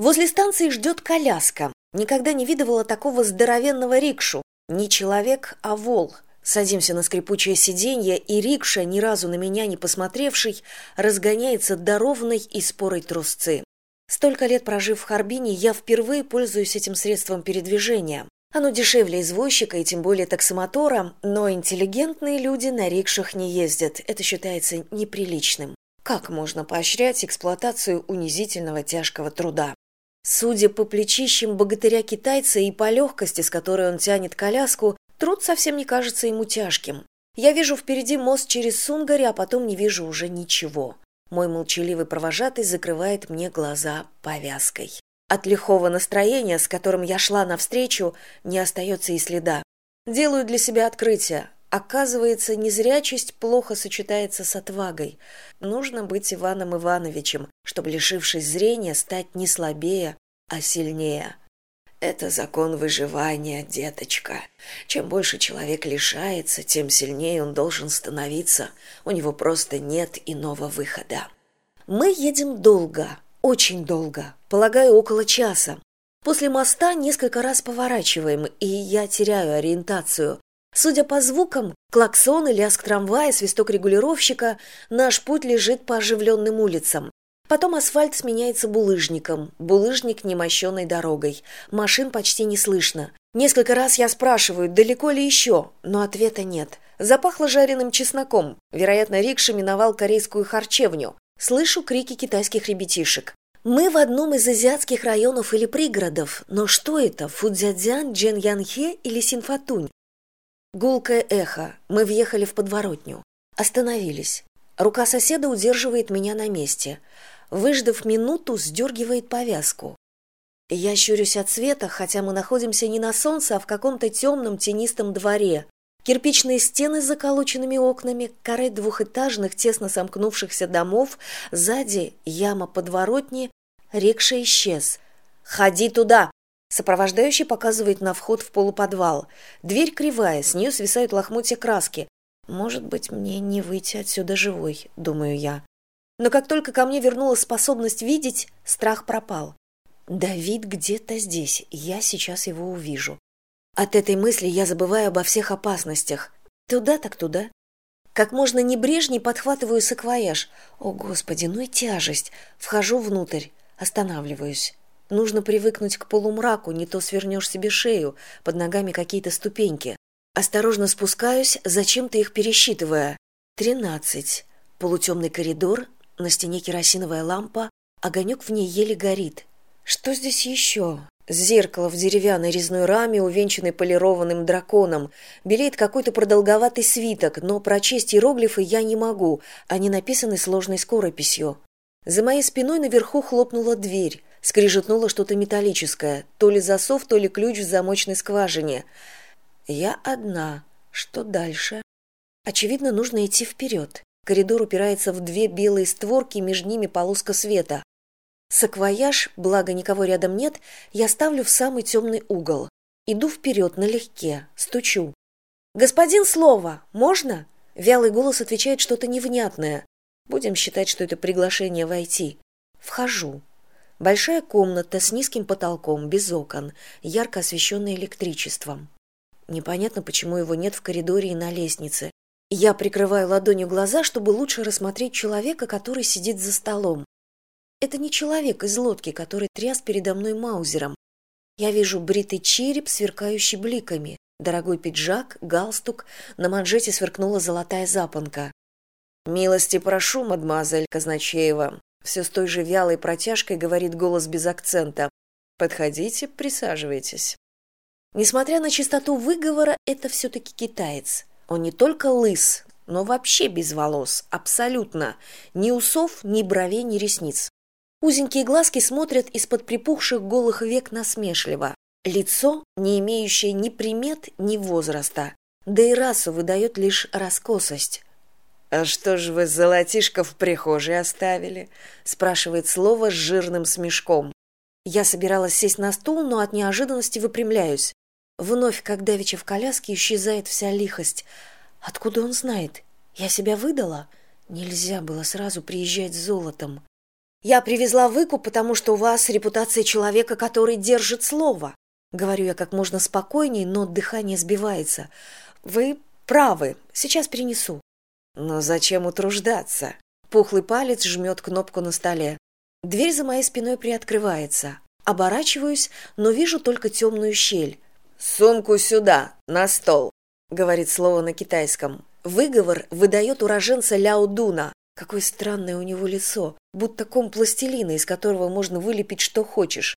возле станции ждет коляска. Никогда не видывала такого здоровенного рикшу. Не человек а вол. Садимся на скрипучее сиденье и рикша ни разу на меня не посмотревший разгоняется до ровной и спорой трусцы. Столько лет прожив в харбине я впервые пользуюсь этим средством передвижения. Оно дешевле извозчика и тем более таксомотора но интеллигентные люди на рикшах не ездят. Это считается неприличным. Как можно поощрять эксплуатацию унизительного тяжкого труда судя по плечищам богатыря китайца и по легкости с которой он тянет коляску труд совсем не кажется ему тяжким. Я вижу впереди мост через сунгари а потом не вижу уже ничего. Мой молчаливый провожатый закрывает мне глаза повязкой. От лихого настроения с которым я шла навстречу не остается и следа. Делаю для себя открытие оказывается незрячесть плохо сочетается с отвагой. Нужно быть иваном ивановичем чтобы лишившись зрения стать не слабее а сильнее. Это закон выживания деточка. Чем больше человек лишается тем сильнее он должен становиться. У него просто нет иного выхода. Мы едем долго очень долго полагаю около часа. После моста несколько раз поворачиваем и я теряю ориентацию судя по звукам клаксон и лязг трамвая свисток регулировщика наш путь лежит по оживленным улицам. Потом асфальт сменяется булыжником булыжник немощенной дорогой. Машин почти не слышно. Несколько раз я спрашиваю далеко ли еще но ответа нет. Запахло жареным чесноком. Вероятно рикша миновал корейскую харчевню. Слышу крики китайских ребятишек. Мы в одном из азиатских районов или пригородов. Но что это фудзядзян джен янхе или синфатунь гулкое эхо. Мы въехали в подворотню. Остановились. Рука соседа удерживает меня на месте. Выждав минуту сдергивает повязку. Я щурюсь от света хотя мы находимся не на солнце а в каком то темном тенистом дворе. Кирпичные стены с заколоченными окнами каре двухэтажных тесно сомкнувшихся домов. Сзади яма подворотни. Рекша исчез. Ходи туда сопровождающий показывает на вход в полуподвал. Дверь кривая с нее свисают лохмотья краски. Может быть мне не выйти отсюда живой думаю я. Но как только ко мне вернулась способность видеть страх пропал. Давид где то здесь. Я сейчас его увижу от этой мысли я забываю обо всех опасностях. Туда так туда как можно небрежней подхватываю саквояж. О господи ну и тяжесть! Вхожу внутрь. Останавливаюсь нужно привыкнуть к полумраку не то свернешь себе шею под ногами какие то ступеньки. Осторожно спускаюсь зачем то их пересчитывая. Тринадцать. Полутемный коридор на стене керосиновая лампа огонек в ней еле горит. Что здесь еще? Зеркало в деревянной резной раме увенчанной полированным драконом. Белеет какой то продолговатый свиток но прочесть иероглифы я не могу. Они написаны сложной скорописью. За моей спиной наверху хлопнула дверь скрижетнуло что то металлическое то ли засов то ли ключ в замочной скважине. Я одна. Что дальше? Очевидно нужно идти вперед. Коридор упирается в две белые створки между ними полоска света. Саквояж благо никого рядом нет я ставлю в самый темный угол. Иду вперед налегке стучу. Господин слово можно? Вялый голос отвечает что то невнятное. Будем считать что это приглашение войти вхожу большая комната с низким потолком без окон ярко освещенная электричеством. Непонятно почему его нет в коридоре и на лестнице. Я прикрываю ладонью глаза чтобы лучше рассмотреть человека который сидит за столом. Это не человек из лодки который тряс передо мной маузером. Я вижу бритый череп сверкающий бликами. Дорогой пиджак галстук. На манжете сверкнула золотая запонка. Милости прошу мадемуазель казначеева все с той же вялой протяжкой говорит голос без акцента. Подходите присаживайтесь несмотря на чистоту выговора это все таки китаец. Он не только лыс но вообще без волос абсолютно. Ни усов ни бровей ни ресниц. Узенькие глазки смотрят из под припухших голых век насмешливо. Лицо не имеющее ни примет ни возраста. Да и расу выдает лишь раскосость а что ж вы золотишко в прихожей оставили спрашивает слово с жирным смешком. Я собиралась сесть на стул но от неожиданности выпрямляюсь. Вновь как давеча в коляске исчезает вся лихость. Откуда он знает? Я себя выдала? Нельзя было сразу приезжать с золотом. Я привезла выкуп потому что у вас репутация человека который держит слово говорю я как можно спокойней но дыхание сбивается. Вы правы. Сейчас принесу но зачем утруждаться? Пухлый палец жмет кнопку на столе. Дверь за моей спиной приоткрывается. Оборачиваюсь но вижу только темную щель. Сумку сюда на стол говорит слово на китайском. Выговор выдает уроженца ляо дуна. Какое странное у него лицо будто ком пластилина из которого можно вылепить что хочешь